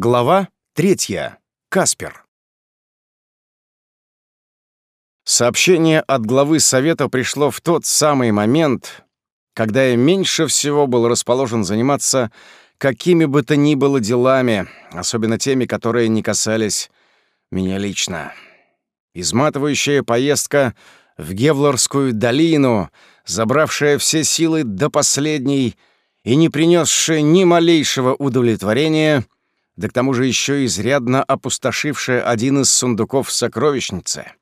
Глава третья. Каспер. Сообщение от главы Совета пришло в тот самый момент, когда я меньше всего был расположен заниматься какими бы то ни было делами, особенно теми, которые не касались меня лично. Изматывающая поездка в Гевлорскую долину, забравшая все силы до последней и не принесшая ни малейшего удовлетворения — да к тому же еще изрядно опустошившая один из сундуков в сокровищнице,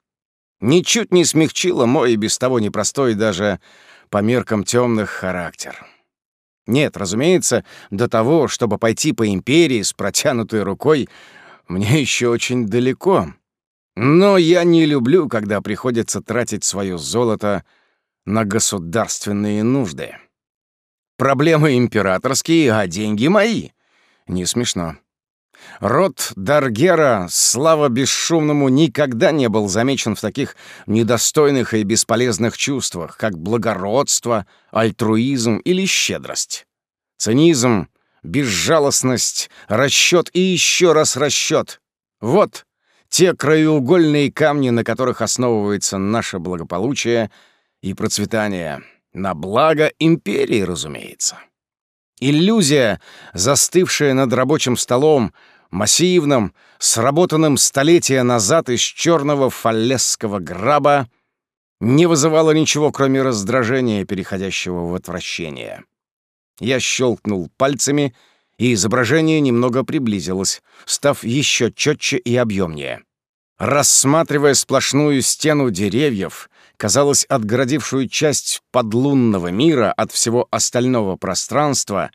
ничуть не смягчила мой и без того непростой даже по меркам темных характер. Нет, разумеется, до того, чтобы пойти по империи с протянутой рукой, мне еще очень далеко. Но я не люблю, когда приходится тратить свое золото на государственные нужды. Проблемы императорские, а деньги мои. Не смешно. Род Даргера, слава бесшумному, никогда не был замечен в таких недостойных и бесполезных чувствах, как благородство, альтруизм или щедрость. Цинизм, безжалостность, расчет и еще раз расчет. Вот те краеугольные камни, на которых основывается наше благополучие и процветание. На благо империи, разумеется. Иллюзия, застывшая над рабочим столом, массивным, сработанным столетия назад из черного фалесского граба, не вызывала ничего, кроме раздражения, переходящего в отвращение. Я щелкнул пальцами, и изображение немного приблизилось, став еще четче и объемнее. Рассматривая сплошную стену деревьев, казалось, отгородившую часть подлунного мира от всего остального пространства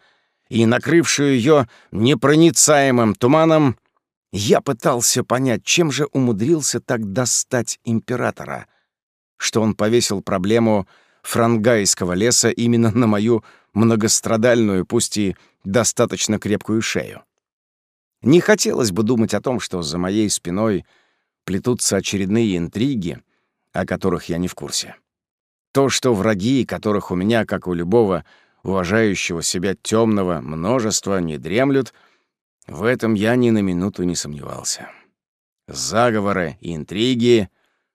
и накрывшую ее непроницаемым туманом, я пытался понять, чем же умудрился так достать императора, что он повесил проблему франгайского леса именно на мою многострадальную, пусть и достаточно крепкую шею. Не хотелось бы думать о том, что за моей спиной плетутся очередные интриги, о которых я не в курсе. То, что враги, которых у меня, как у любого уважающего себя темного множества, не дремлют, в этом я ни на минуту не сомневался. Заговоры, интриги,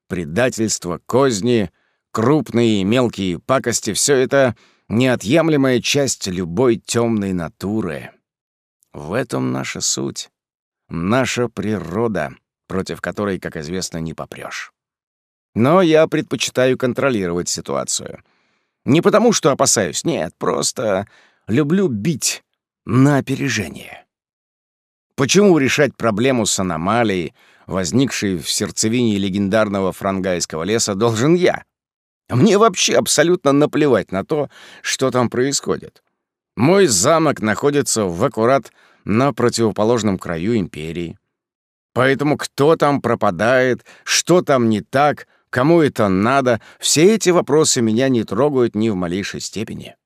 предательство, козни, крупные и мелкие пакости — все это неотъемлемая часть любой темной натуры. В этом наша суть, наша природа, против которой, как известно, не попрешь. Но я предпочитаю контролировать ситуацию. Не потому, что опасаюсь, нет, просто люблю бить на опережение. Почему решать проблему с аномалией, возникшей в сердцевине легендарного франгайского леса, должен я? Мне вообще абсолютно наплевать на то, что там происходит. Мой замок находится в аккурат на противоположном краю империи. Поэтому кто там пропадает, что там не так, Кому это надо? Все эти вопросы меня не трогают ни в малейшей степени.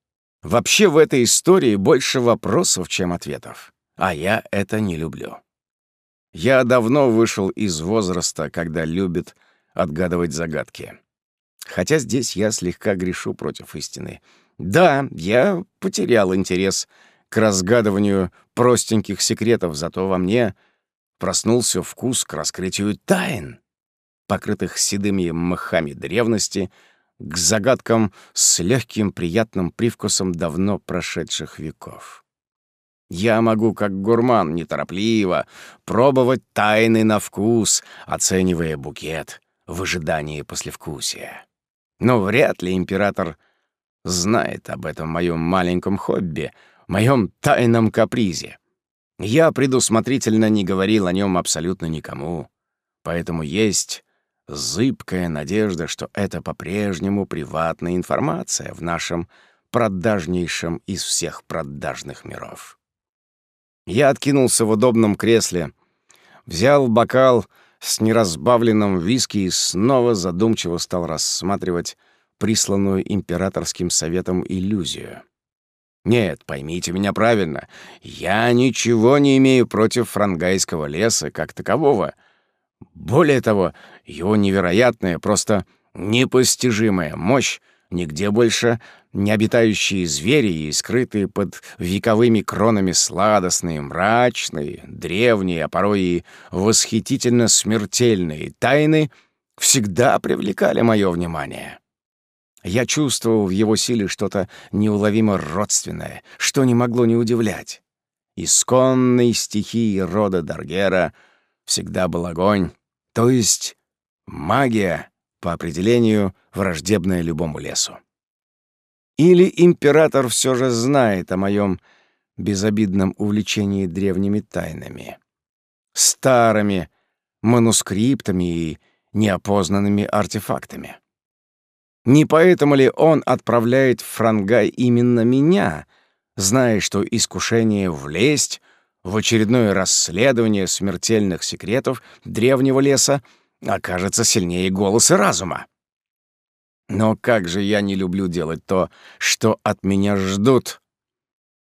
Вообще в этой истории больше вопросов, чем ответов. А я это не люблю. Я давно вышел из возраста, когда любит отгадывать загадки. Хотя здесь я слегка грешу против истины. Да, я потерял интерес к разгадыванию простеньких секретов, зато во мне проснулся вкус к раскрытию тайн покрытых седыми мхами древности, к загадкам с легким приятным привкусом давно прошедших веков. Я могу, как гурман, неторопливо пробовать тайны на вкус, оценивая букет в ожидании послевкусия. Но вряд ли император знает об этом моем маленьком хобби, моем тайном капризе. Я предусмотрительно не говорил о нем абсолютно никому, поэтому есть зыбкая надежда, что это по-прежнему приватная информация в нашем продажнейшем из всех продажных миров. Я откинулся в удобном кресле, взял бокал с неразбавленным виски и снова задумчиво стал рассматривать присланную императорским советом иллюзию. Нет, поймите меня правильно, я ничего не имею против франгайского леса как такового — более того, его невероятная, просто непостижимая мощь Нигде больше не обитающие звери и скрытые под вековыми кронами сладостные, мрачные, древние, а порой и восхитительно смертельные тайны всегда привлекали мое внимание. Я чувствовал в его силе что-то неуловимо родственное, что не могло не удивлять. Исконной стихией рода Даргера всегда был огонь, то есть магия, по определению, враждебная любому лесу. Или император все же знает о моем безобидном увлечении древними тайнами, старыми манускриптами и неопознанными артефактами. Не поэтому ли он отправляет в Франгай именно меня, зная, что искушение влезть в очередное расследование смертельных секретов древнего леса окажется сильнее голоса разума? Но как же я не люблю делать то, что от меня ждут.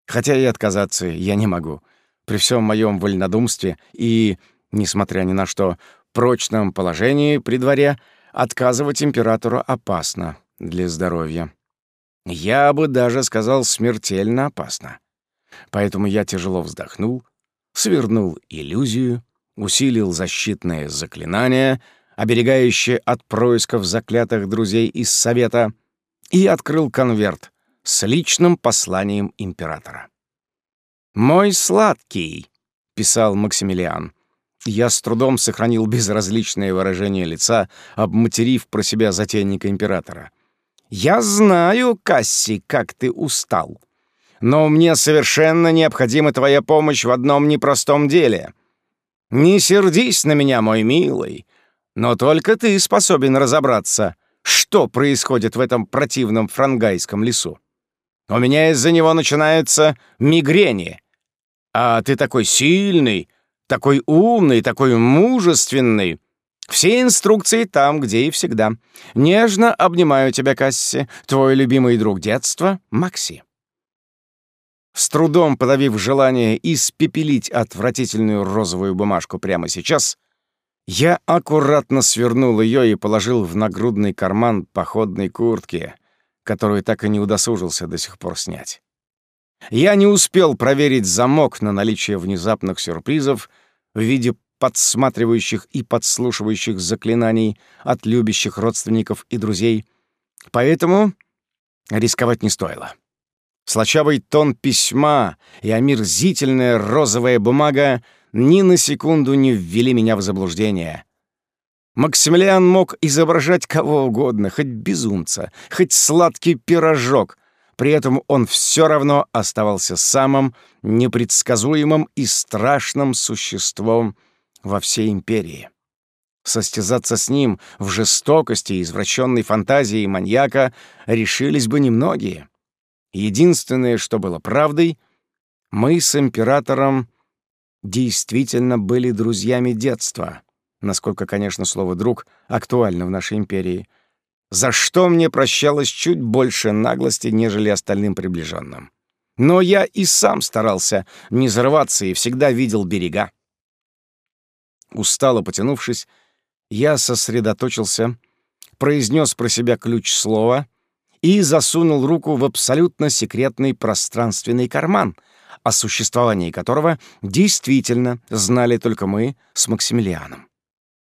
Хотя и отказаться я не могу. При всем моем вольнодумстве и, несмотря ни на что, прочном положении при дворе — Отказывать императору опасно для здоровья. Я бы даже сказал смертельно опасно. Поэтому я тяжело вздохнул, свернул иллюзию, усилил защитное заклинание, оберегающее от происков заклятых друзей из Совета, и открыл конверт с личным посланием императора. «Мой сладкий», — писал Максимилиан, я с трудом сохранил безразличное выражение лица, обматерив про себя затейника императора. «Я знаю, Касси, как ты устал. Но мне совершенно необходима твоя помощь в одном непростом деле. Не сердись на меня, мой милый, но только ты способен разобраться, что происходит в этом противном франгайском лесу. У меня из-за него начинаются мигрени. А ты такой сильный, такой умный, такой мужественный. Все инструкции там, где и всегда. Нежно обнимаю тебя, Касси, твой любимый друг детства, Макси. С трудом подавив желание испепелить отвратительную розовую бумажку прямо сейчас, я аккуратно свернул ее и положил в нагрудный карман походной куртки, которую так и не удосужился до сих пор снять. Я не успел проверить замок на наличие внезапных сюрпризов в виде подсматривающих и подслушивающих заклинаний от любящих родственников и друзей, поэтому рисковать не стоило. Слащавый тон письма и омерзительная розовая бумага ни на секунду не ввели меня в заблуждение. Максимилиан мог изображать кого угодно, хоть безумца, хоть сладкий пирожок — при этом он все равно оставался самым непредсказуемым и страшным существом во всей империи. Состязаться с ним в жестокости и извращенной фантазии маньяка решились бы немногие. Единственное, что было правдой, мы с императором действительно были друзьями детства, насколько, конечно, слово «друг» актуально в нашей империи — за что мне прощалось чуть больше наглости, нежели остальным приближенным. Но я и сам старался не взрываться и всегда видел берега. Устало потянувшись, я сосредоточился, произнес про себя ключ слова и засунул руку в абсолютно секретный пространственный карман, о существовании которого действительно знали только мы с Максимилианом.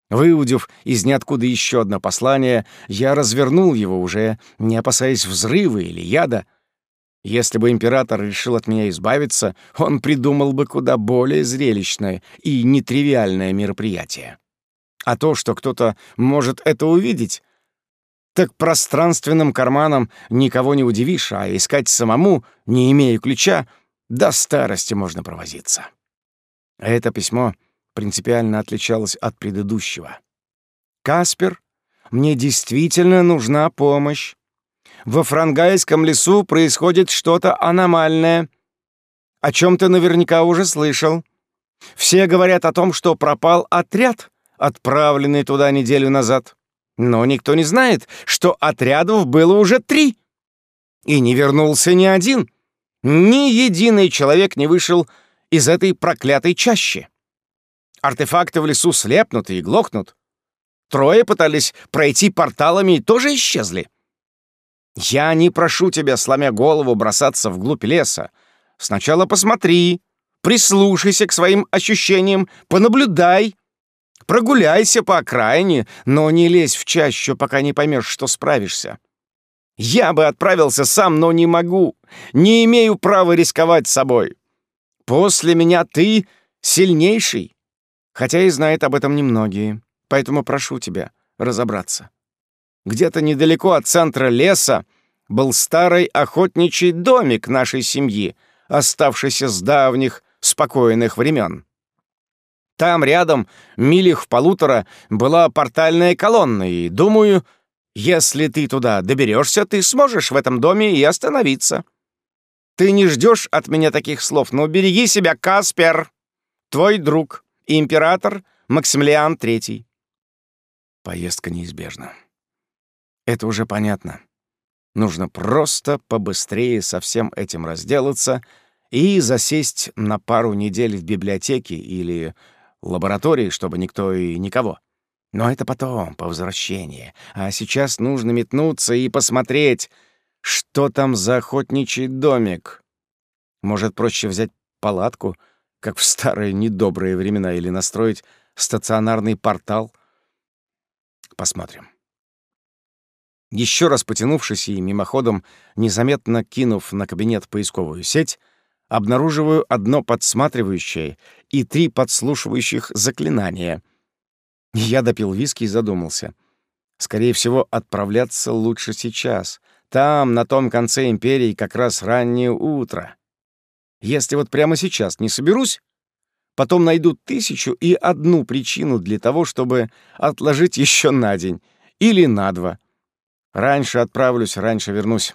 Выудив из ниоткуда еще одно послание, я развернул его уже, не опасаясь взрыва или яда. Если бы император решил от меня избавиться, он придумал бы куда более зрелищное и нетривиальное мероприятие. А то, что кто-то может это увидеть, так пространственным карманом никого не удивишь, а искать самому, не имея ключа, до старости можно провозиться. Это письмо принципиально отличалась от предыдущего. «Каспер, мне действительно нужна помощь. Во франгайском лесу происходит что-то аномальное, о чем ты наверняка уже слышал. Все говорят о том, что пропал отряд, отправленный туда неделю назад. Но никто не знает, что отрядов было уже три. И не вернулся ни один. Ни единый человек не вышел из этой проклятой чащи. Артефакты в лесу слепнут и глохнут. Трое пытались пройти порталами и тоже исчезли. Я не прошу тебя, сломя голову, бросаться вглубь леса. Сначала посмотри, прислушайся к своим ощущениям, понаблюдай. Прогуляйся по окраине, но не лезь в чащу, пока не поймешь, что справишься. Я бы отправился сам, но не могу. Не имею права рисковать собой. После меня ты сильнейший. Хотя и знают об этом немногие. Поэтому прошу тебя разобраться. Где-то недалеко от центра леса был старый охотничий домик нашей семьи, оставшийся с давних спокойных времен. Там рядом, милях в полутора, была портальная колонна, и, думаю, если ты туда доберешься, ты сможешь в этом доме и остановиться. Ты не ждешь от меня таких слов, но береги себя, Каспер, твой друг, император Максимилиан III. Поездка неизбежна. Это уже понятно. Нужно просто побыстрее со всем этим разделаться и засесть на пару недель в библиотеке или лаборатории, чтобы никто и никого. Но это потом, по возвращении. А сейчас нужно метнуться и посмотреть, что там за охотничий домик. Может, проще взять палатку, как в старые недобрые времена, или настроить стационарный портал? Посмотрим. Еще раз потянувшись и мимоходом, незаметно кинув на кабинет поисковую сеть, обнаруживаю одно подсматривающее и три подслушивающих заклинания — я допил виски и задумался. Скорее всего, отправляться лучше сейчас. Там, на том конце империи, как раз раннее утро. Если вот прямо сейчас не соберусь, потом найду тысячу и одну причину для того, чтобы отложить еще на день или на два. Раньше отправлюсь, раньше вернусь.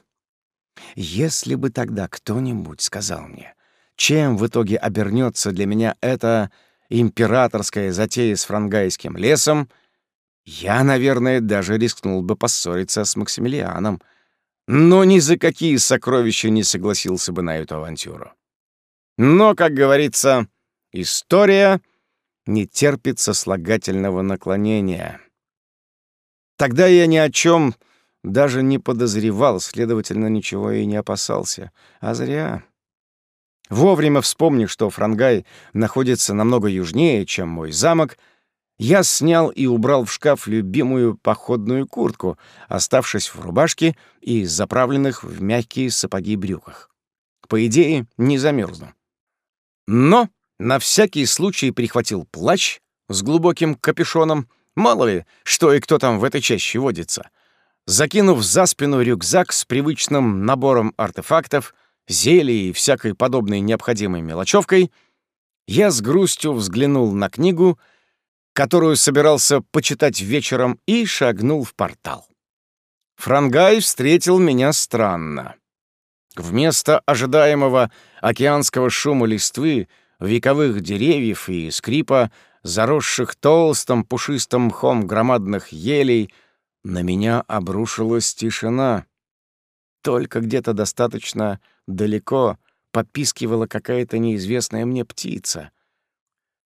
Если бы тогда кто-нибудь сказал мне, чем в итоге обернется для меня это императорская затея с франгайским лесом, я, наверное, даже рискнул бы поссориться с Максимилианом, но ни за какие сокровища не согласился бы на эту авантюру. Но, как говорится, история не терпит сослагательного наклонения. Тогда я ни о чем даже не подозревал, следовательно, ничего и не опасался. А зря. Вовремя вспомнив, что Франгай находится намного южнее, чем мой замок, я снял и убрал в шкаф любимую походную куртку, оставшись в рубашке и заправленных в мягкие сапоги брюках. По идее, не замерзну. Но на всякий случай прихватил плащ с глубоким капюшоном, мало ли, что и кто там в этой чаще водится. Закинув за спину рюкзак с привычным набором артефактов, зелий и всякой подобной необходимой мелочевкой, я с грустью взглянул на книгу, которую собирался почитать вечером, и шагнул в портал. Франгай встретил меня странно. Вместо ожидаемого океанского шума листвы, вековых деревьев и скрипа, заросших толстым пушистым мхом громадных елей, на меня обрушилась тишина. Только где-то достаточно далеко попискивала какая-то неизвестная мне птица.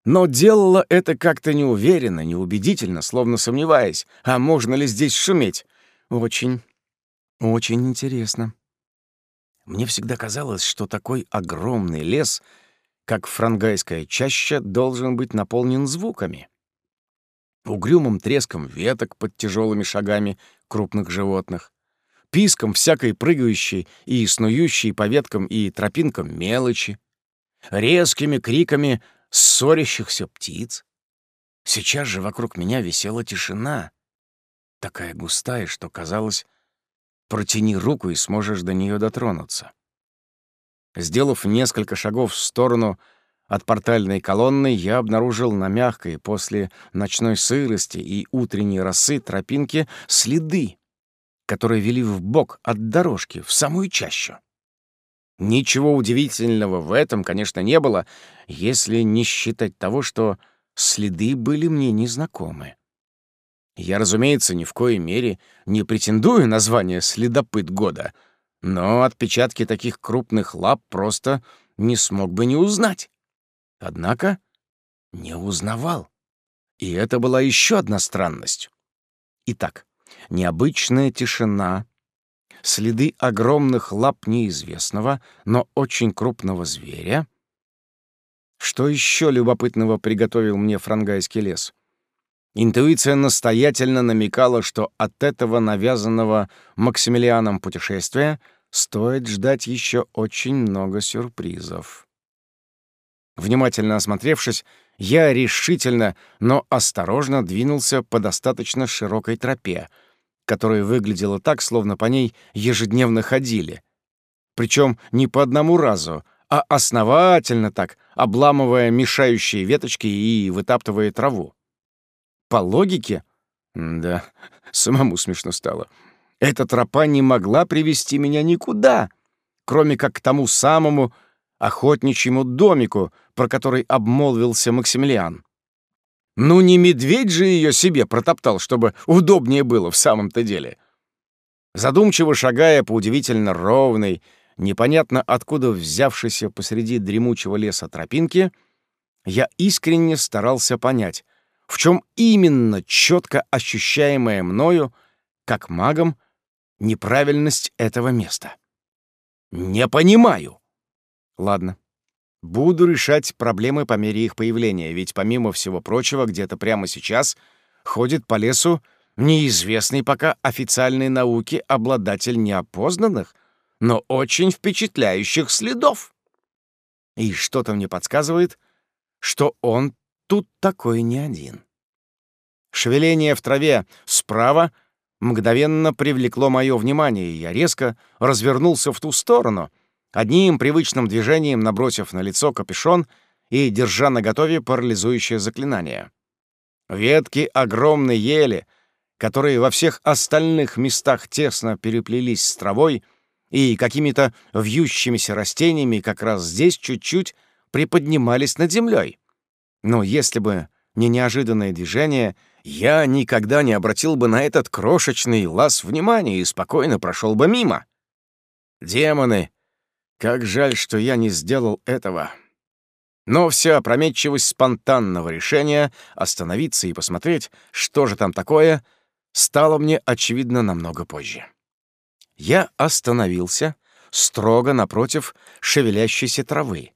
Но делала это как-то неуверенно, неубедительно, словно сомневаясь, а можно ли здесь шуметь. Очень, очень интересно. Мне всегда казалось, что такой огромный лес, как франгайская чаща, должен быть наполнен звуками. Угрюмым треском веток под тяжелыми шагами крупных животных, писком всякой прыгающей и снующей по веткам и тропинкам мелочи, резкими криками ссорящихся птиц. Сейчас же вокруг меня висела тишина, такая густая, что казалось, протяни руку и сможешь до нее дотронуться. Сделав несколько шагов в сторону от портальной колонны, я обнаружил на мягкой после ночной сырости и утренней росы тропинке следы, которые вели в бок от дорожки, в самую чащу. Ничего удивительного в этом, конечно, не было, если не считать того, что следы были мне незнакомы. Я, разумеется, ни в коей мере не претендую на звание «следопыт года», но отпечатки таких крупных лап просто не смог бы не узнать. Однако не узнавал. И это была еще одна странность. Итак, необычная тишина, следы огромных лап неизвестного, но очень крупного зверя. Что еще любопытного приготовил мне франгайский лес? Интуиция настоятельно намекала, что от этого навязанного Максимилианом путешествия стоит ждать еще очень много сюрпризов. Внимательно осмотревшись, я решительно, но осторожно двинулся по достаточно широкой тропе, которая выглядела так, словно по ней ежедневно ходили. Причем не по одному разу, а основательно так, обламывая мешающие веточки и вытаптывая траву. По логике? Да, самому смешно стало. Эта тропа не могла привести меня никуда, кроме как к тому самому охотничьему домику, про который обмолвился Максимилиан. Ну, не медведь же ее себе протоптал, чтобы удобнее было в самом-то деле. Задумчиво шагая по удивительно ровной, непонятно откуда взявшейся посреди дремучего леса тропинки, я искренне старался понять, в чем именно четко ощущаемая мною, как магом, неправильность этого места. Не понимаю. Ладно. Буду решать проблемы по мере их появления, ведь помимо всего прочего, где-то прямо сейчас ходит по лесу неизвестный пока официальной науке обладатель неопознанных, но очень впечатляющих следов. И что-то мне подсказывает, что он тут такой не один. Шевеление в траве справа мгновенно привлекло мое внимание, и я резко развернулся в ту сторону, одним привычным движением набросив на лицо капюшон и держа наготове парализующее заклинание. Ветки огромной ели, которые во всех остальных местах тесно переплелись с травой и какими-то вьющимися растениями как раз здесь чуть-чуть приподнимались над землей. Но если бы не неожиданное движение — я никогда не обратил бы на этот крошечный лаз внимания и спокойно прошел бы мимо. Демоны, как жаль, что я не сделал этого. Но вся опрометчивость спонтанного решения остановиться и посмотреть, что же там такое, стало мне очевидно намного позже. Я остановился строго напротив шевелящейся травы,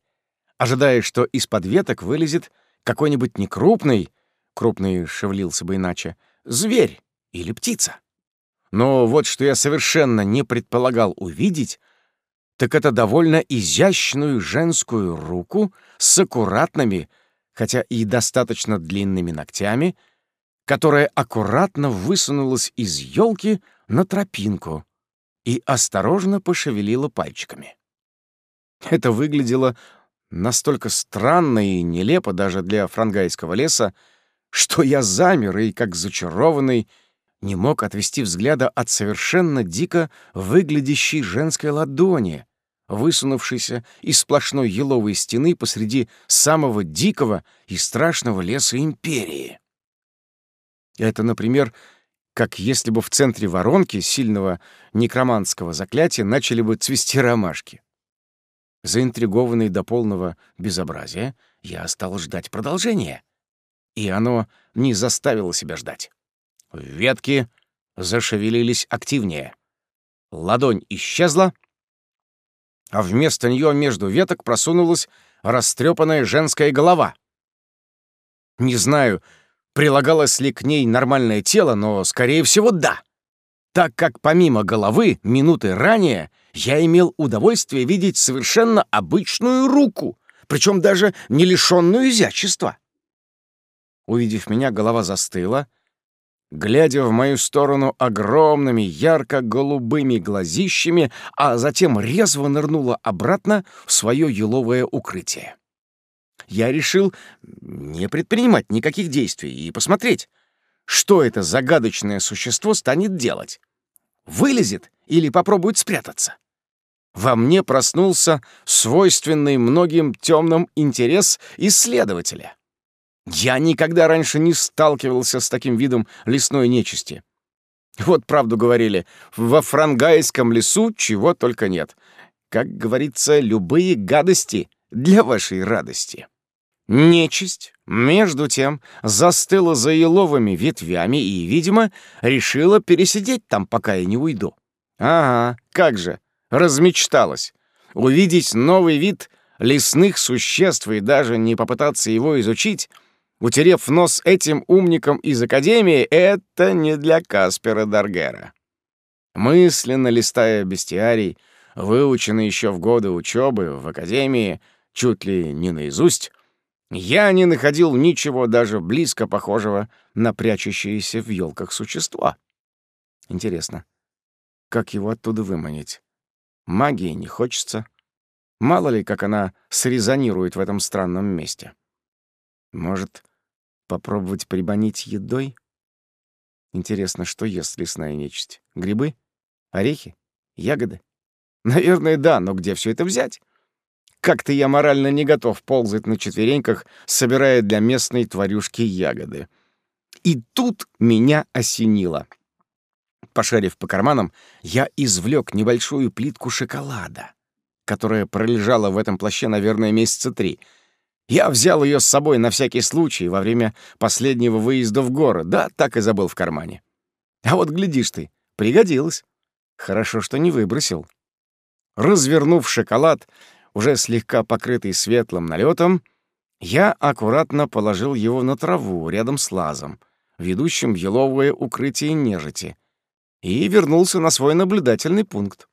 ожидая, что из-под веток вылезет какой-нибудь некрупный, крупный шевелился бы иначе, зверь или птица. Но вот что я совершенно не предполагал увидеть, так это довольно изящную женскую руку с аккуратными, хотя и достаточно длинными ногтями, которая аккуратно высунулась из елки на тропинку и осторожно пошевелила пальчиками. Это выглядело настолько странно и нелепо даже для франгайского леса, что я замер и, как зачарованный, не мог отвести взгляда от совершенно дико выглядящей женской ладони, высунувшейся из сплошной еловой стены посреди самого дикого и страшного леса империи. Это, например, как если бы в центре воронки сильного некроманского заклятия начали бы цвести ромашки. Заинтригованный до полного безобразия, я стал ждать продолжения — и оно не заставило себя ждать. Ветки зашевелились активнее. Ладонь исчезла, а вместо нее между веток просунулась растрепанная женская голова. Не знаю, прилагалось ли к ней нормальное тело, но, скорее всего, да. Так как помимо головы минуты ранее я имел удовольствие видеть совершенно обычную руку, причем даже не лишенную изящества. Увидев меня, голова застыла, глядя в мою сторону огромными ярко-голубыми глазищами, а затем резво нырнула обратно в свое еловое укрытие. Я решил не предпринимать никаких действий и посмотреть, что это загадочное существо станет делать. Вылезет или попробует спрятаться. Во мне проснулся свойственный многим темным интерес исследователя. Я никогда раньше не сталкивался с таким видом лесной нечисти. Вот правду говорили, во франгайском лесу чего только нет. Как говорится, любые гадости для вашей радости. Нечисть, между тем, застыла за еловыми ветвями и, видимо, решила пересидеть там, пока я не уйду. Ага, как же, размечталась. Увидеть новый вид лесных существ и даже не попытаться его изучить, утерев нос этим умникам из Академии, это не для Каспера Даргера. Мысленно листая бестиарий, выученный еще в годы учебы в Академии, чуть ли не наизусть, я не находил ничего даже близко похожего на прячущееся в елках существо. Интересно, как его оттуда выманить? Магии не хочется. Мало ли, как она срезонирует в этом странном месте. Может, попробовать прибонить едой? Интересно, что ест лесная нечисть? Грибы? Орехи? Ягоды? Наверное, да, но где все это взять? Как-то я морально не готов ползать на четвереньках, собирая для местной тварюшки ягоды. И тут меня осенило. Пошарив по карманам, я извлек небольшую плитку шоколада, которая пролежала в этом плаще, наверное, месяца три. Я взял ее с собой на всякий случай во время последнего выезда в город, да, так и забыл в кармане. А вот глядишь ты, пригодилось. Хорошо, что не выбросил. Развернув шоколад, уже слегка покрытый светлым налетом, я аккуратно положил его на траву рядом с лазом, ведущим в еловое укрытие нежити, и вернулся на свой наблюдательный пункт.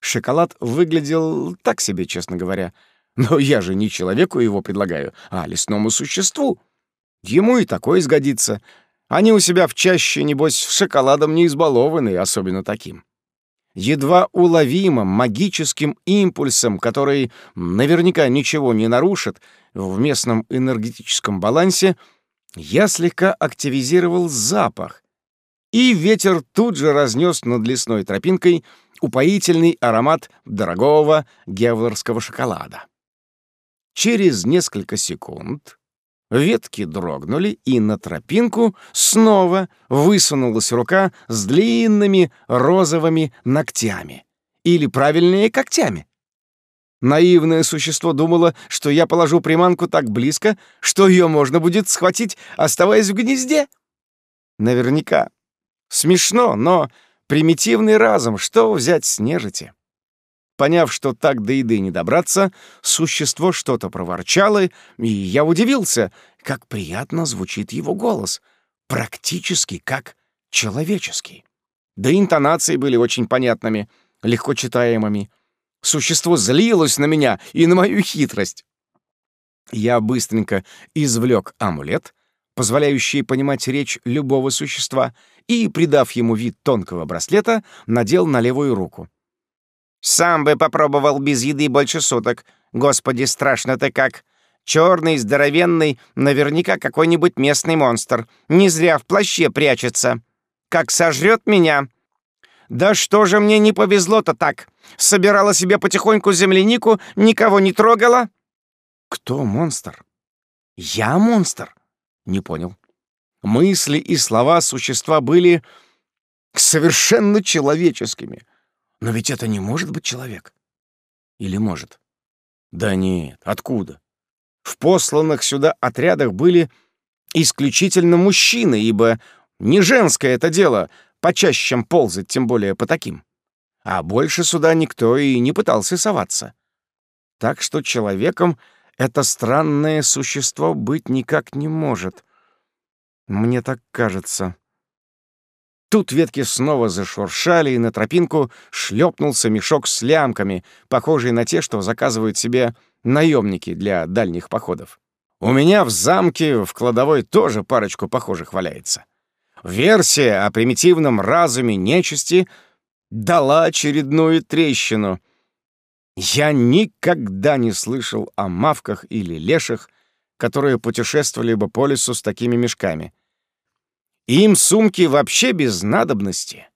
Шоколад выглядел так себе, честно говоря, но я же не человеку его предлагаю, а лесному существу. Ему и такое сгодится. Они у себя в чаще, небось, шоколадом не избалованы, особенно таким едва уловимым магическим импульсом, который наверняка ничего не нарушит в местном энергетическом балансе, я слегка активизировал запах, и ветер тут же разнес над лесной тропинкой упоительный аромат дорогого гевлерского шоколада. Через несколько секунд Ветки дрогнули, и на тропинку снова высунулась рука с длинными розовыми ногтями. Или, правильнее, когтями. Наивное существо думало, что я положу приманку так близко, что ее можно будет схватить, оставаясь в гнезде. Наверняка. Смешно, но примитивный разум, что взять с нежити? Поняв, что так до еды не добраться, существо что-то проворчало, и я удивился, как приятно звучит его голос, практически как человеческий. Да интонации были очень понятными, легко читаемыми. Существо злилось на меня и на мою хитрость. Я быстренько извлек амулет, позволяющий понимать речь любого существа, и, придав ему вид тонкого браслета, надел на левую руку. Сам бы попробовал без еды больше суток. Господи, страшно-то как. Черный, здоровенный, наверняка какой-нибудь местный монстр. Не зря в плаще прячется. Как сожрет меня. Да что же мне не повезло-то так? Собирала себе потихоньку землянику, никого не трогала? Кто монстр? Я монстр? Не понял. Мысли и слова существа были совершенно человеческими — но ведь это не может быть человек. Или может? Да нет, откуда? В посланных сюда отрядах были исключительно мужчины, ибо не женское это дело почаще чем ползать, тем более по таким. А больше сюда никто и не пытался соваться. Так что человеком это странное существо быть никак не может. Мне так кажется. Тут ветки снова зашуршали, и на тропинку шлепнулся мешок с лямками, похожий на те, что заказывают себе наемники для дальних походов. У меня в замке в кладовой тоже парочку похожих валяется. Версия о примитивном разуме нечисти дала очередную трещину. Я никогда не слышал о мавках или леших, которые путешествовали бы по лесу с такими мешками — им сумки вообще без надобности.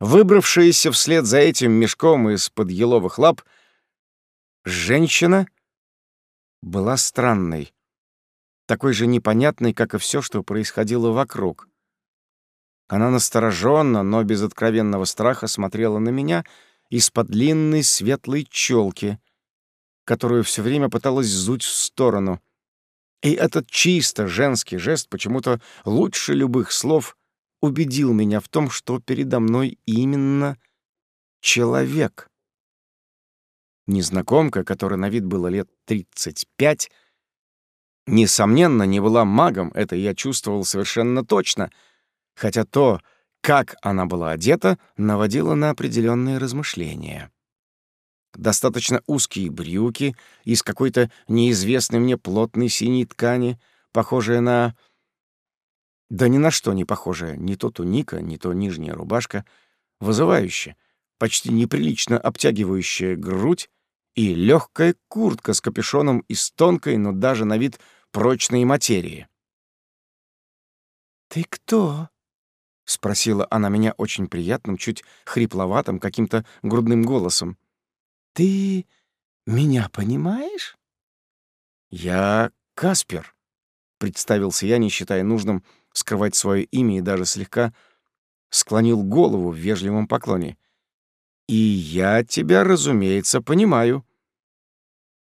Выбравшаяся вслед за этим мешком из-под еловых лап, женщина была странной, такой же непонятной, как и все, что происходило вокруг. Она настороженно, но без откровенного страха смотрела на меня из-под длинной светлой челки, которую все время пыталась зуть в сторону. И этот чисто женский жест почему-то лучше любых слов убедил меня в том, что передо мной именно человек. Незнакомка, которая на вид было лет 35, несомненно, не была магом, это я чувствовал совершенно точно, хотя то, как она была одета, наводило на определенные размышления. Достаточно узкие брюки из какой-то неизвестной мне плотной синей ткани, похожая на... Да ни на что не похожая, не то туника, не то нижняя рубашка, вызывающая, почти неприлично обтягивающая грудь и легкая куртка с капюшоном из тонкой, но даже на вид прочной материи. «Ты кто?» — спросила она меня очень приятным, чуть хрипловатым, каким-то грудным голосом. «Ты меня понимаешь?» «Я Каспер», — представился я, не считая нужным скрывать свое имя и даже слегка склонил голову в вежливом поклоне. «И я тебя, разумеется, понимаю».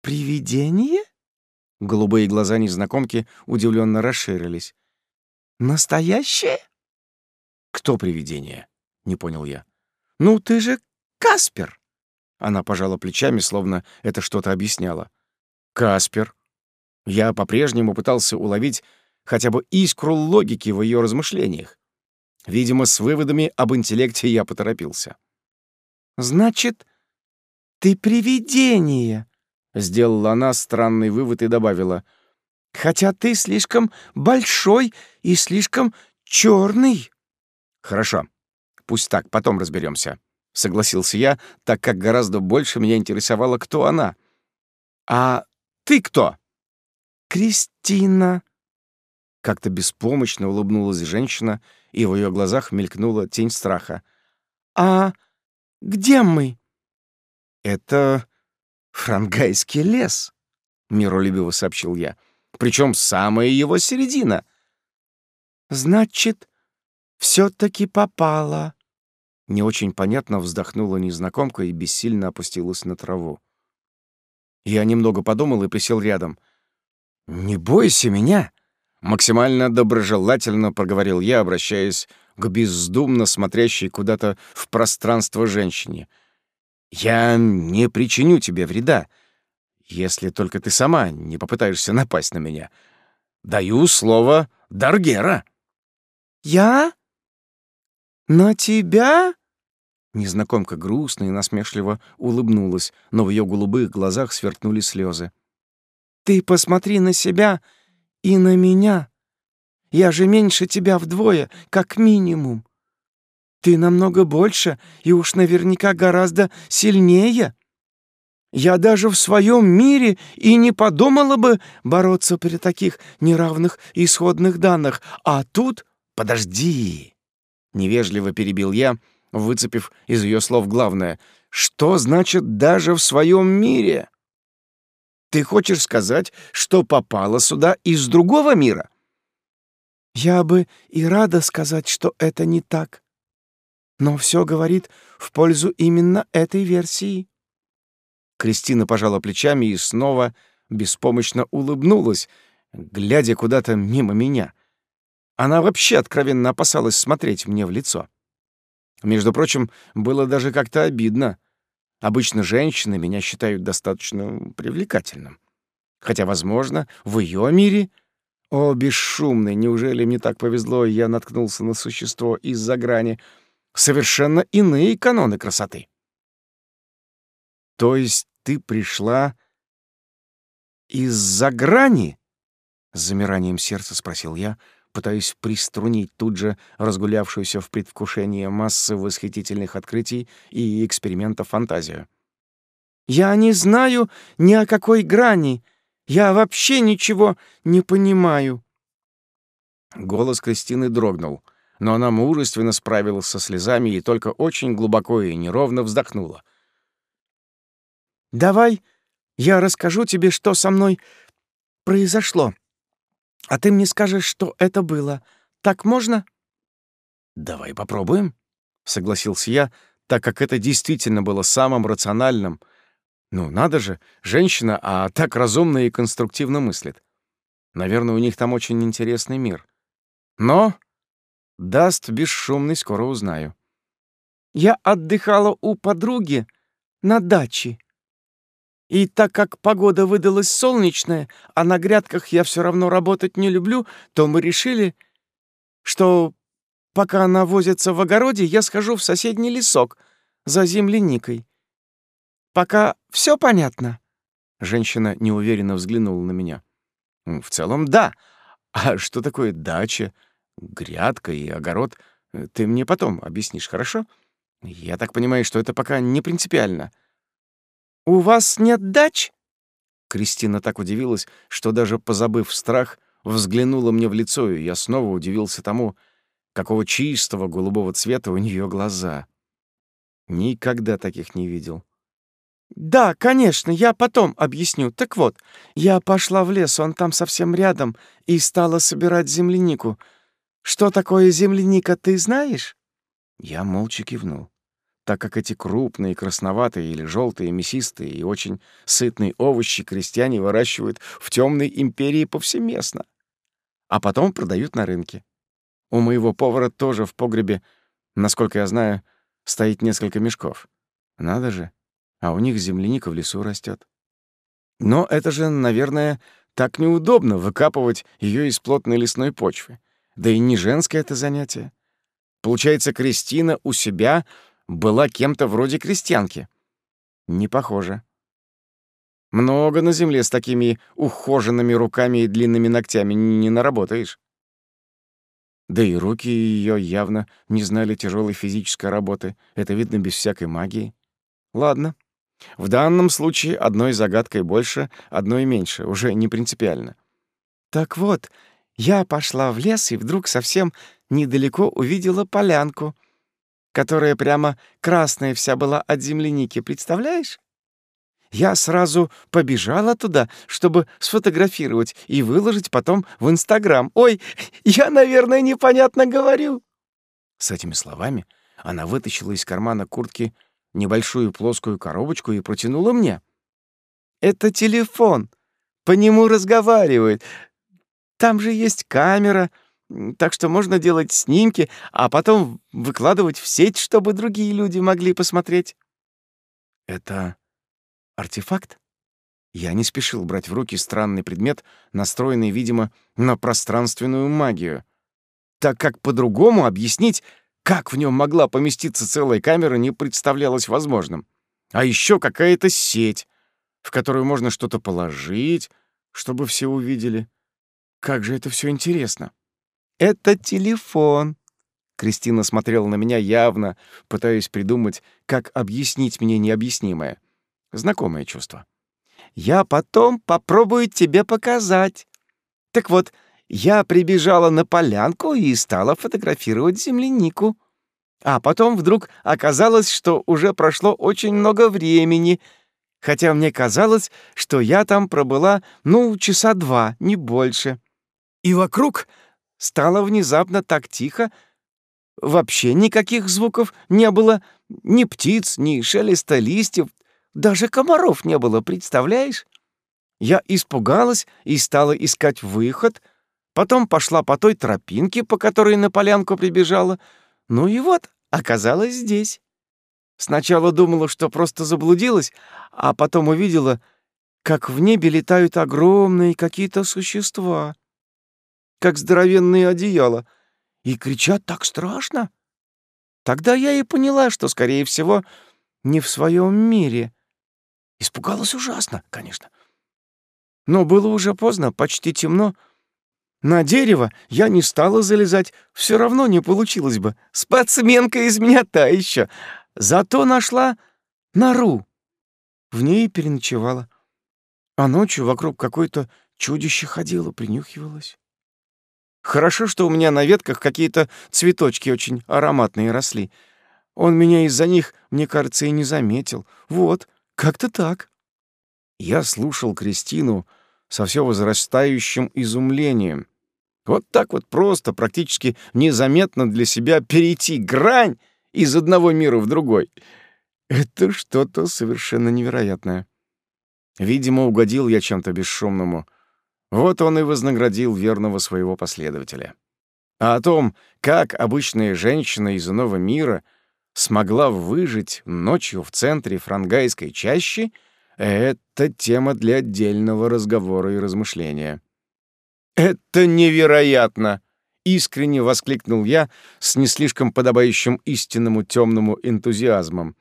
«Привидение?» Голубые глаза незнакомки удивленно расширились. «Настоящее?» «Кто привидение?» — не понял я. «Ну, ты же Каспер!» Она пожала плечами, словно это что-то объясняло. «Каспер». Я по-прежнему пытался уловить хотя бы искру логики в ее размышлениях. Видимо, с выводами об интеллекте я поторопился. «Значит, ты привидение», — сделала она странный вывод и добавила. «Хотя ты слишком большой и слишком черный». «Хорошо, пусть так, потом разберемся, согласился я, так как гораздо больше меня интересовало, кто она. «А ты кто?» «Кристина», как-то беспомощно улыбнулась женщина, и в ее глазах мелькнула тень страха. «А где мы?» «Это Франгайский лес», — миролюбиво сообщил я. «Причем самая его середина». «Значит, все таки попала». Не очень понятно вздохнула незнакомка и бессильно опустилась на траву. Я немного подумал и присел рядом. «Не бойся меня!» Максимально доброжелательно проговорил я, обращаясь к бездумно смотрящей куда-то в пространство женщине. «Я не причиню тебе вреда, если только ты сама не попытаешься напасть на меня. Даю слово Даргера». «Я? На тебя?» Незнакомка грустно и насмешливо улыбнулась, но в ее голубых глазах сверкнули слезы. «Ты посмотри на себя и на меня. Я же меньше тебя вдвое, как минимум. Ты намного больше и уж наверняка гораздо сильнее. Я даже в своем мире и не подумала бы бороться при таких неравных исходных данных. А тут... Подожди!» Невежливо перебил я, выцепив из ее слов главное. «Что значит «даже в своем мире»?» Ты хочешь сказать, что попала сюда из другого мира? Я бы и рада сказать, что это не так. Но все говорит в пользу именно этой версии. Кристина пожала плечами и снова беспомощно улыбнулась, глядя куда-то мимо меня. Она вообще откровенно опасалась смотреть мне в лицо. Между прочим, было даже как-то обидно — Обычно женщины меня считают достаточно привлекательным. Хотя, возможно, в ее мире... О, бесшумный, неужели мне так повезло, я наткнулся на существо из-за грани? Совершенно иные каноны красоты. То есть ты пришла из-за грани? С замиранием сердца спросил я, пытаясь приструнить тут же разгулявшуюся в предвкушении массы восхитительных открытий и экспериментов фантазию. «Я не знаю ни о какой грани. Я вообще ничего не понимаю». Голос Кристины дрогнул, но она мужественно справилась со слезами и только очень глубоко и неровно вздохнула. «Давай я расскажу тебе, что со мной произошло», а ты мне скажешь, что это было. Так можно?» «Давай попробуем», — согласился я, так как это действительно было самым рациональным. Ну, надо же, женщина, а так разумно и конструктивно мыслит. Наверное, у них там очень интересный мир. Но даст бесшумный, скоро узнаю. Я отдыхала у подруги на даче. И так как погода выдалась солнечная, а на грядках я все равно работать не люблю, то мы решили, что пока она возится в огороде, я схожу в соседний лесок за земляникой. Пока все понятно?» Женщина неуверенно взглянула на меня. «В целом, да. А что такое дача, грядка и огород? Ты мне потом объяснишь, хорошо? Я так понимаю, что это пока не принципиально». «У вас нет дач?» Кристина так удивилась, что даже позабыв страх, взглянула мне в лицо, и я снова удивился тому, какого чистого голубого цвета у нее глаза. Никогда таких не видел. «Да, конечно, я потом объясню. Так вот, я пошла в лес, он там совсем рядом, и стала собирать землянику. Что такое земляника, ты знаешь?» Я молча кивнул так как эти крупные, красноватые или желтые, мясистые и очень сытные овощи крестьяне выращивают в темной империи повсеместно, а потом продают на рынке. У моего повара тоже в погребе, насколько я знаю, стоит несколько мешков. Надо же, а у них земляника в лесу растет. Но это же, наверное, так неудобно выкапывать ее из плотной лесной почвы. Да и не женское это занятие. Получается, Кристина у себя была кем-то вроде крестьянки. Не похоже. Много на земле с такими ухоженными руками и длинными ногтями не наработаешь. Да и руки ее явно не знали тяжелой физической работы. Это видно без всякой магии. Ладно. В данном случае одной загадкой больше, одной меньше. Уже не принципиально. Так вот, я пошла в лес и вдруг совсем недалеко увидела полянку — которая прямо красная вся была от земляники, представляешь? Я сразу побежала туда, чтобы сфотографировать и выложить потом в Инстаграм. Ой, я, наверное, непонятно говорю. С этими словами она вытащила из кармана куртки небольшую плоскую коробочку и протянула мне. «Это телефон. По нему разговаривают. Там же есть камера, так что можно делать снимки, а потом выкладывать в сеть, чтобы другие люди могли посмотреть. Это артефакт? Я не спешил брать в руки странный предмет, настроенный, видимо, на пространственную магию, так как по-другому объяснить, как в нем могла поместиться целая камера, не представлялось возможным. А еще какая-то сеть, в которую можно что-то положить, чтобы все увидели. Как же это все интересно! «Это телефон». Кристина смотрела на меня явно, пытаясь придумать, как объяснить мне необъяснимое. Знакомое чувство. «Я потом попробую тебе показать». Так вот, я прибежала на полянку и стала фотографировать землянику. А потом вдруг оказалось, что уже прошло очень много времени, хотя мне казалось, что я там пробыла, ну, часа два, не больше. И вокруг Стало внезапно так тихо. Вообще никаких звуков не было. Ни птиц, ни шелеста листьев. Даже комаров не было, представляешь? Я испугалась и стала искать выход. Потом пошла по той тропинке, по которой на полянку прибежала. Ну и вот, оказалась здесь. Сначала думала, что просто заблудилась, а потом увидела, как в небе летают огромные какие-то существа как здоровенные одеяла, и кричат так страшно. Тогда я и поняла, что, скорее всего, не в своем мире. Испугалась ужасно, конечно. Но было уже поздно, почти темно. На дерево я не стала залезать, все равно не получилось бы. Спортсменка из меня та еще. Зато нашла нору. В ней переночевала. А ночью вокруг какое-то чудище ходило, принюхивалось. Хорошо, что у меня на ветках какие-то цветочки очень ароматные росли. Он меня из-за них, мне кажется, и не заметил. Вот, как-то так. Я слушал Кристину со все возрастающим изумлением. Вот так вот просто, практически незаметно для себя перейти грань из одного мира в другой. Это что-то совершенно невероятное. Видимо, угодил я чем-то бесшумному — вот он и вознаградил верного своего последователя. А о том, как обычная женщина из иного мира смогла выжить ночью в центре франгайской чащи, это тема для отдельного разговора и размышления. «Это невероятно!» — искренне воскликнул я с не слишком подобающим истинному темному энтузиазмом.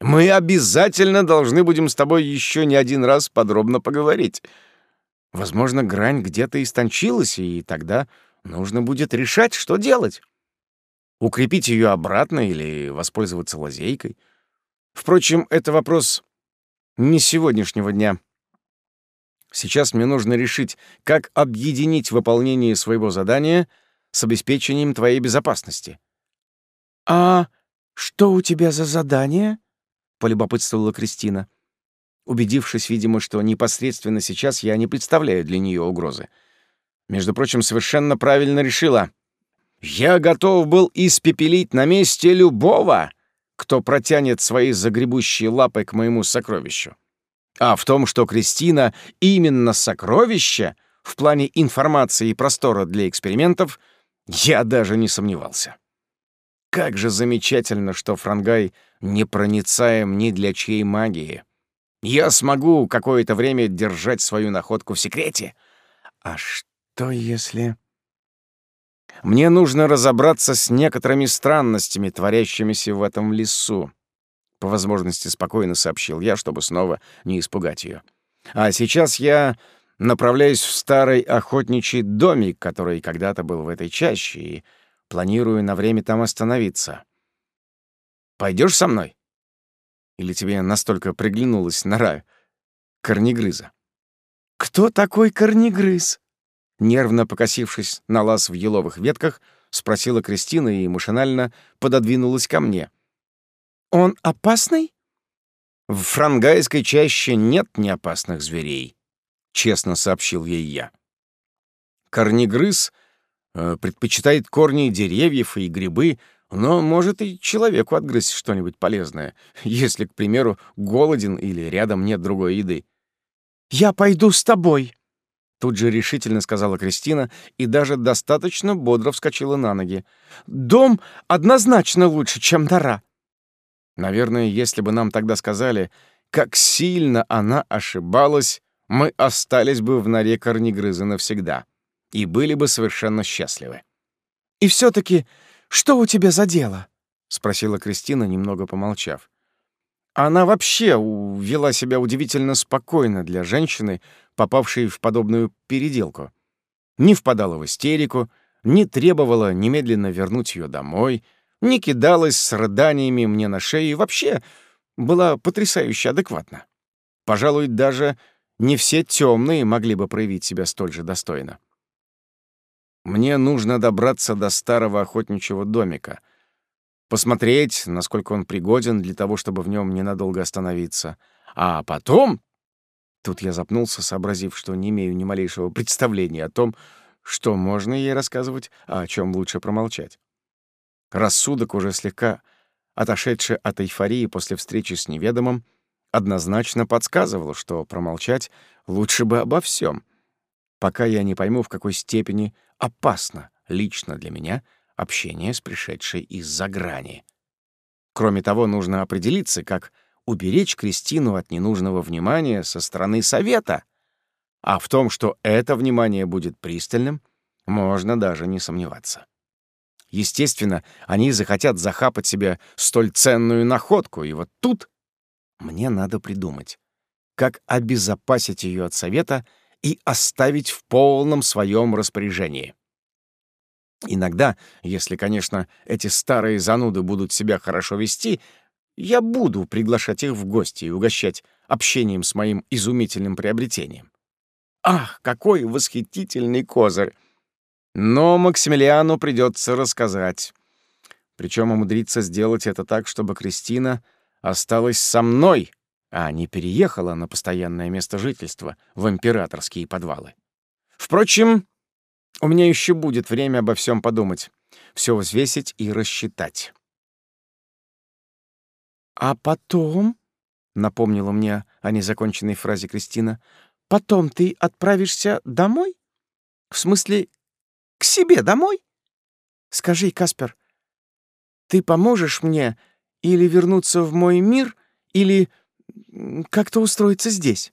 «Мы обязательно должны будем с тобой еще не один раз подробно поговорить. Возможно, грань где-то истончилась, и тогда нужно будет решать, что делать. Укрепить ее обратно или воспользоваться лазейкой. Впрочем, это вопрос не сегодняшнего дня. Сейчас мне нужно решить, как объединить выполнение своего задания с обеспечением твоей безопасности. «А что у тебя за задание?» — полюбопытствовала Кристина. Убедившись, видимо, что непосредственно сейчас я не представляю для нее угрозы. Между прочим, совершенно правильно решила. Я готов был испепелить на месте любого, кто протянет свои загребущие лапы к моему сокровищу. А в том, что Кристина именно сокровище в плане информации и простора для экспериментов, я даже не сомневался. Как же замечательно, что Франгай непроницаем ни для чьей магии. Я смогу какое-то время держать свою находку в секрете. А что если... Мне нужно разобраться с некоторыми странностями, творящимися в этом лесу. По возможности спокойно сообщил я, чтобы снова не испугать ее. А сейчас я направляюсь в старый охотничий домик, который когда-то был в этой чаще, и планирую на время там остановиться. Пойдешь со мной? Или тебе настолько приглянулась нора корнегрыза? «Кто такой корнегрыз?» Нервно покосившись на лаз в еловых ветках, спросила Кристина и машинально пододвинулась ко мне. Он опасный? В франгайской чаще нет неопасных зверей, честно сообщил ей я. Корнегрыз э, предпочитает корни деревьев и грибы, но может и человеку отгрызть что-нибудь полезное, если, к примеру, голоден или рядом нет другой еды. «Я пойду с тобой», — тут же решительно сказала Кристина и даже достаточно бодро вскочила на ноги. «Дом однозначно лучше, чем нора. Наверное, если бы нам тогда сказали, как сильно она ошибалась, мы остались бы в норе корнегрыза навсегда и были бы совершенно счастливы. «И все таки что у тебя за дело?» — спросила Кристина, немного помолчав. Она вообще вела себя удивительно спокойно для женщины, попавшей в подобную переделку. Не впадала в истерику, не требовала немедленно вернуть ее домой — не кидалась с рыданиями мне на шею и вообще была потрясающе адекватна. Пожалуй, даже не все темные могли бы проявить себя столь же достойно. Мне нужно добраться до старого охотничьего домика, посмотреть, насколько он пригоден для того, чтобы в нем ненадолго остановиться. А потом... Тут я запнулся, сообразив, что не имею ни малейшего представления о том, что можно ей рассказывать, а о чем лучше промолчать. Рассудок, уже слегка отошедший от эйфории после встречи с неведомым, однозначно подсказывал, что промолчать лучше бы обо всем, пока я не пойму, в какой степени опасно лично для меня общение с пришедшей из-за грани. Кроме того, нужно определиться, как уберечь Кристину от ненужного внимания со стороны совета. А в том, что это внимание будет пристальным, можно даже не сомневаться. Естественно, они захотят захапать себе столь ценную находку, и вот тут мне надо придумать, как обезопасить ее от совета и оставить в полном своем распоряжении. Иногда, если, конечно, эти старые зануды будут себя хорошо вести, я буду приглашать их в гости и угощать общением с моим изумительным приобретением. Ах, какой восхитительный козырь! Но Максимилиану придется рассказать. Причем умудриться сделать это так, чтобы Кристина осталась со мной, а не переехала на постоянное место жительства в императорские подвалы. Впрочем, у меня еще будет время обо всем подумать, все взвесить и рассчитать. «А потом», — напомнила мне о незаконченной фразе Кристина, «потом ты отправишься домой? В смысле, к себе домой? Скажи, Каспер, Ты поможешь мне или вернуться в мой мир, или как-то устроиться здесь?»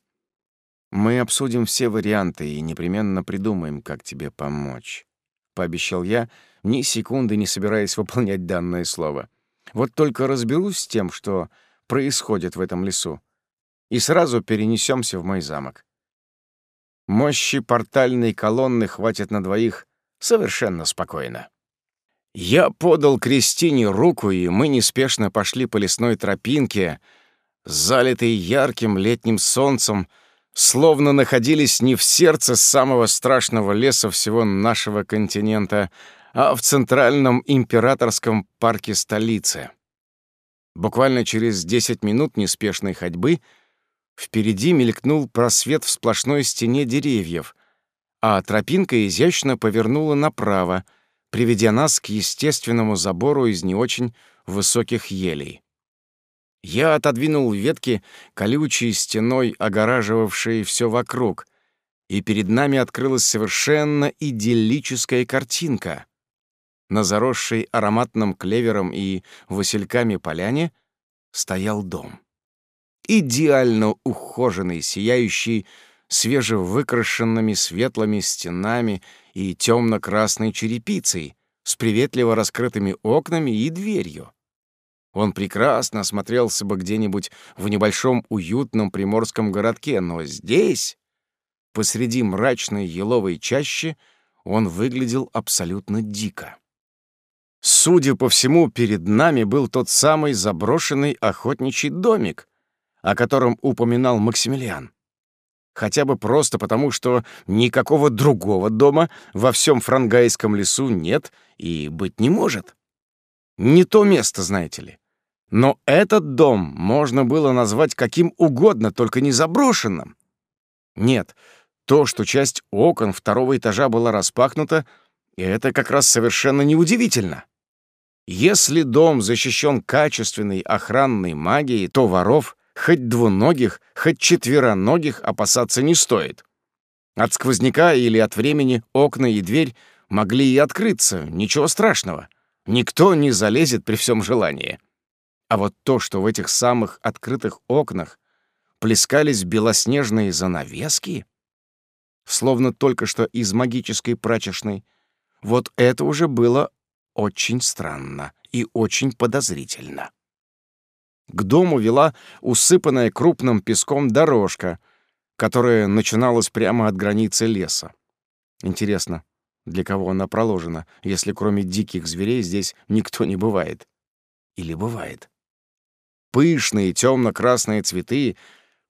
«Мы обсудим все варианты и непременно придумаем, как тебе помочь», — пообещал я, ни секунды не собираясь выполнять данное слово. «Вот только разберусь с тем, что происходит в этом лесу, и сразу перенесемся в мой замок. Мощи портальной колонны хватит на двоих совершенно спокойно». Я подал Кристине руку, и мы неспешно пошли по лесной тропинке, залитой ярким летним солнцем, словно находились не в сердце самого страшного леса всего нашего континента, а в центральном императорском парке столицы. Буквально через 10 минут неспешной ходьбы впереди мелькнул просвет в сплошной стене деревьев, а тропинка изящно повернула направо — приведя нас к естественному забору из не очень высоких елей. Я отодвинул ветки, колючей стеной огораживавшие все вокруг, и перед нами открылась совершенно идиллическая картинка. На заросшей ароматным клевером и васильками поляне стоял дом. Идеально ухоженный, сияющий свежевыкрашенными светлыми стенами и темно-красной черепицей, с приветливо раскрытыми окнами и дверью. Он прекрасно смотрелся бы где-нибудь в небольшом уютном приморском городке, но здесь, посреди мрачной еловой чащи, он выглядел абсолютно дико. Судя по всему, перед нами был тот самый заброшенный охотничий домик, о котором упоминал Максимилиан. Хотя бы просто потому, что никакого другого дома во всем франгайском лесу нет и быть не может. Не то место, знаете ли. Но этот дом можно было назвать каким угодно, только не заброшенным. Нет, то, что часть окон второго этажа была распахнута, это как раз совершенно неудивительно. Если дом защищен качественной охранной магией, то воров Хоть двуногих, хоть четвероногих опасаться не стоит. От сквозняка или от времени окна и дверь могли и открыться, ничего страшного. Никто не залезет при всем желании. А вот то, что в этих самых открытых окнах плескались белоснежные занавески, словно только что из магической прачечной, вот это уже было очень странно и очень подозрительно. К дому вела усыпанная крупным песком дорожка, которая начиналась прямо от границы леса. Интересно, для кого она проложена, если кроме диких зверей здесь никто не бывает? Или бывает? Пышные темно-красные цветы,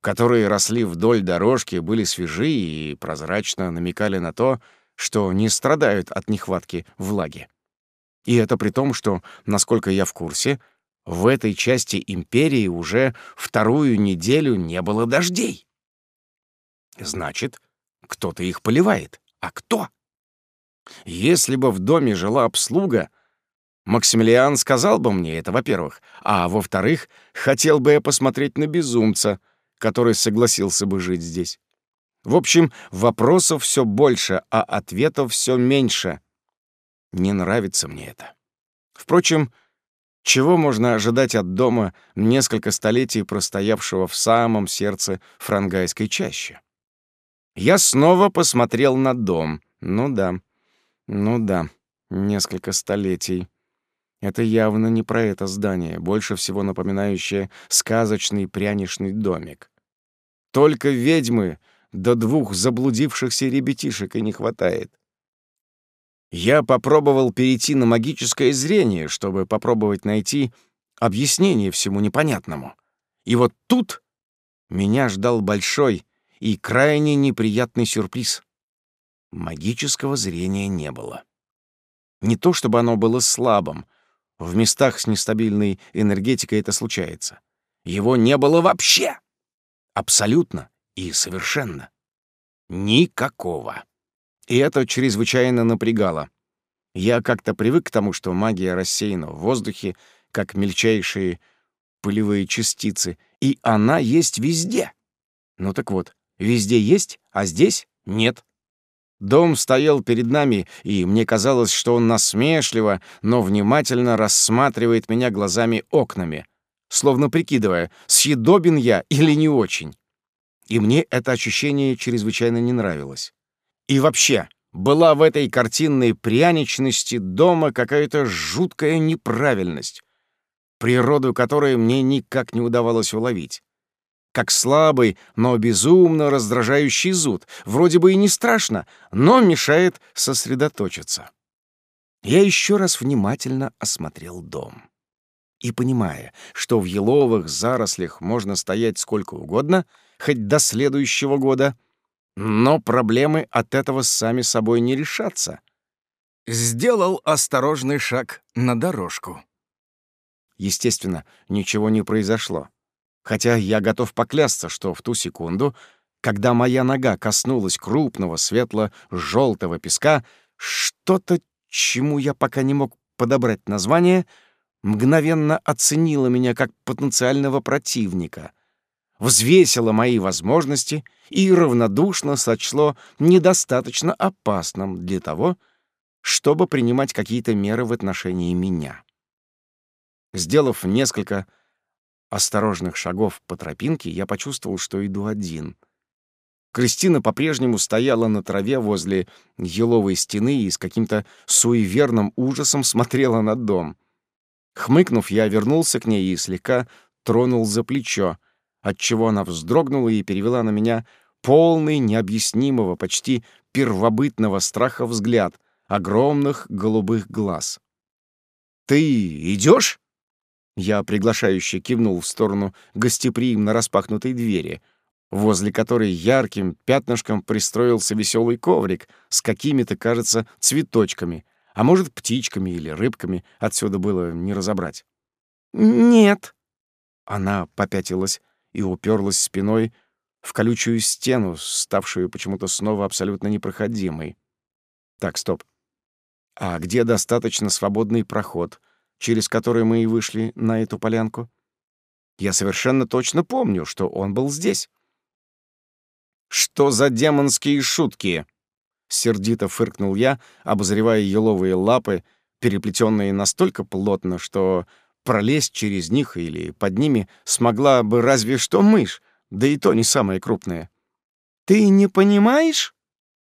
которые росли вдоль дорожки, были свежи и прозрачно намекали на то, что не страдают от нехватки влаги. И это при том, что, насколько я в курсе, в этой части империи уже вторую неделю не было дождей. Значит, кто-то их поливает. А кто? Если бы в доме жила обслуга, Максимилиан сказал бы мне это, во-первых, а во-вторых, хотел бы я посмотреть на безумца, который согласился бы жить здесь. В общем, вопросов все больше, а ответов все меньше. Не нравится мне это. Впрочем, чего можно ожидать от дома, несколько столетий простоявшего в самом сердце франгайской чащи? Я снова посмотрел на дом. Ну да, ну да, несколько столетий. Это явно не про это здание, больше всего напоминающее сказочный пряничный домик. Только ведьмы до двух заблудившихся ребятишек и не хватает. Я попробовал перейти на магическое зрение, чтобы попробовать найти объяснение всему непонятному. И вот тут меня ждал большой и крайне неприятный сюрприз. Магического зрения не было. Не то чтобы оно было слабым. В местах с нестабильной энергетикой это случается. Его не было вообще. Абсолютно и совершенно. Никакого. И это чрезвычайно напрягало. Я как-то привык к тому, что магия рассеяна в воздухе, как мельчайшие пылевые частицы, и она есть везде. Ну так вот, везде есть, а здесь нет. Дом стоял перед нами, и мне казалось, что он насмешливо, но внимательно рассматривает меня глазами окнами, словно прикидывая, съедобен я или не очень. И мне это ощущение чрезвычайно не нравилось. И вообще, была в этой картинной пряничности дома какая-то жуткая неправильность, природу которой мне никак не удавалось уловить как слабый, но безумно раздражающий зуд. Вроде бы и не страшно, но мешает сосредоточиться. Я еще раз внимательно осмотрел дом. И, понимая, что в еловых зарослях можно стоять сколько угодно, хоть до следующего года, но проблемы от этого сами собой не решатся, сделал осторожный шаг на дорожку. Естественно, ничего не произошло. Хотя я готов поклясться, что в ту секунду, когда моя нога коснулась крупного светло-желтого песка, что-то, чему я пока не мог подобрать название, мгновенно оценило меня как потенциального противника, взвесило мои возможности и равнодушно сочло недостаточно опасным для того, чтобы принимать какие-то меры в отношении меня. Сделав несколько осторожных шагов по тропинке я почувствовал, что иду один. Кристина по-прежнему стояла на траве возле еловой стены и с каким-то суеверным ужасом смотрела на дом. Хмыкнув, я вернулся к ней и слегка тронул за плечо, отчего она вздрогнула и перевела на меня полный необъяснимого, почти первобытного страха взгляд огромных голубых глаз. «Ты идешь? Я приглашающе кивнул в сторону гостеприимно распахнутой двери, возле которой ярким пятнышком пристроился веселый коврик с какими-то, кажется, цветочками, а может, птичками или рыбками, отсюда было не разобрать. «Нет». Она попятилась и уперлась спиной в колючую стену, ставшую почему-то снова абсолютно непроходимой. Так, стоп. А где достаточно свободный проход — через который мы и вышли на эту полянку. Я совершенно точно помню, что он был здесь. «Что за демонские шутки?» — сердито фыркнул я, обозревая еловые лапы, переплетенные настолько плотно, что пролезть через них или под ними смогла бы разве что мышь, да и то не самая крупная. «Ты не понимаешь?»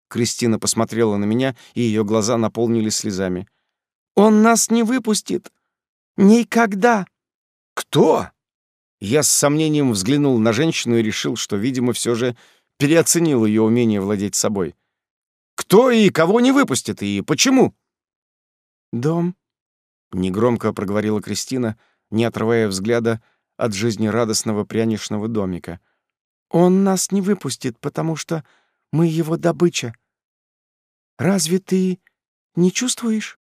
Кристина посмотрела на меня, и ее глаза наполнились слезами. «Он нас не выпустит. «Никогда!» «Кто?» Я с сомнением взглянул на женщину и решил, что, видимо, все же переоценил ее умение владеть собой. «Кто и кого не выпустит, и почему?» «Дом», — негромко проговорила Кристина, не отрывая взгляда от жизнерадостного пряничного домика. «Он нас не выпустит, потому что мы его добыча. Разве ты не чувствуешь?»